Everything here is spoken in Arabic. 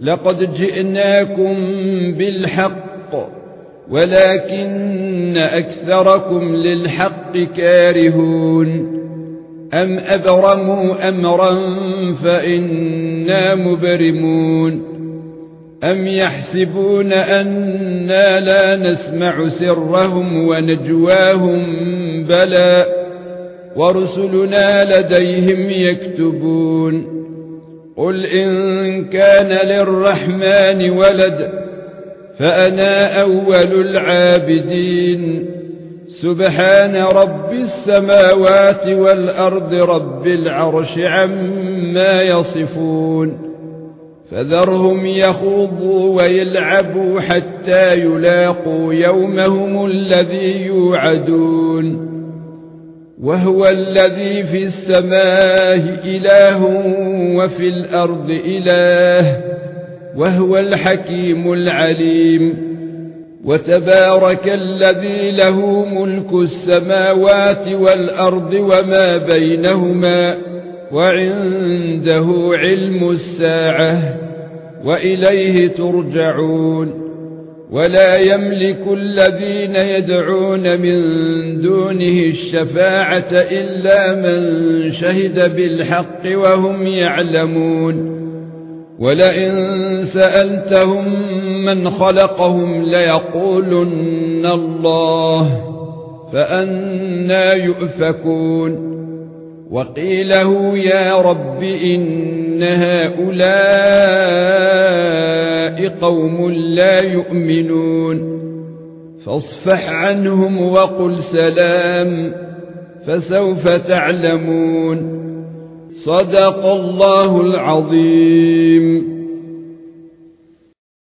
لقد جئناكم بالحق ولكن أكثركم للحق كارهون. أم أبرموا أمرا فإنا مبرمون. أم يحسبون أنا لا نسمع سرهم ونجواهم بلى ورسلنا لديهم يكتبون. قل ان كان للرحمن ولد فانا اول العابدين سبحان رب السماوات والارض رب العرش عما يصفون فذرهم يخوضوا ويلعبوا حتى يلاقوا يومهم الذي يوعدون وهو الذي في السماء إله وفي الأرض إله وهو الحكيم العليم وتبارك الذي له ملك السماوات والأرض وما بينهما وعنده علم الساعة وإليه ترجعون ولا يملك الذين يدعون من دونه الشفاعة إلا من شهد بالحق وهم يعلمون. ولئن سألتهم من خلقهم ليقولن الله فأنا يؤفكون. وقيله يا رب إن هؤلاء قوم لا يؤمنون فاصفح عنهم وقل سلام فسوف تعلمون صدق الله العظيم